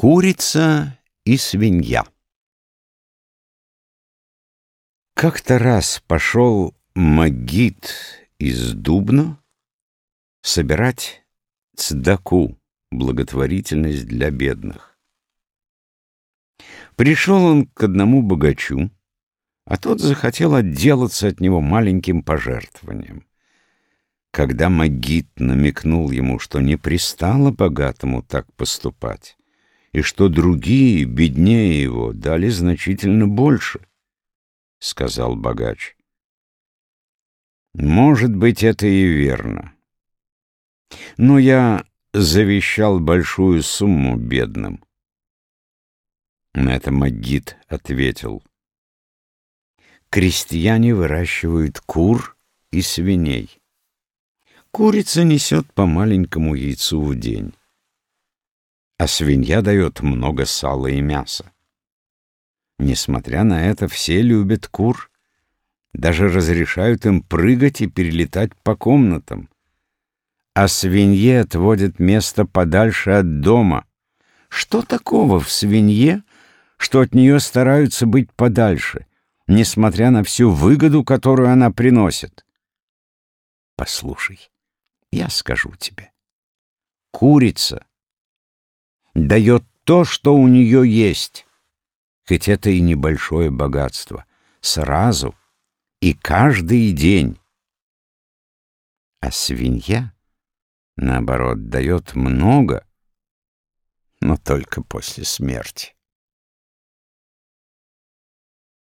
Курица и свинья Как-то раз пошел Магит из Дубно собирать цдаку, благотворительность для бедных. Пришел он к одному богачу, а тот захотел отделаться от него маленьким пожертвованием. Когда Магит намекнул ему, что не пристало богатому так поступать, и что другие, беднее его, дали значительно больше, — сказал богач. Может быть, это и верно. Но я завещал большую сумму бедным. На это Магит ответил. Крестьяне выращивают кур и свиней. Курица несет по маленькому яйцу в день, а свинья дает много сала и мяса. Несмотря на это, все любят кур, даже разрешают им прыгать и перелетать по комнатам. А свинье отводят место подальше от дома. Что такого в свинье, что от нее стараются быть подальше, несмотря на всю выгоду, которую она приносит? Послушай, я скажу тебе. Курица дает то, что у нее есть, хоть это и небольшое богатство, сразу и каждый день. А свинья, наоборот, дает много, но только после смерти.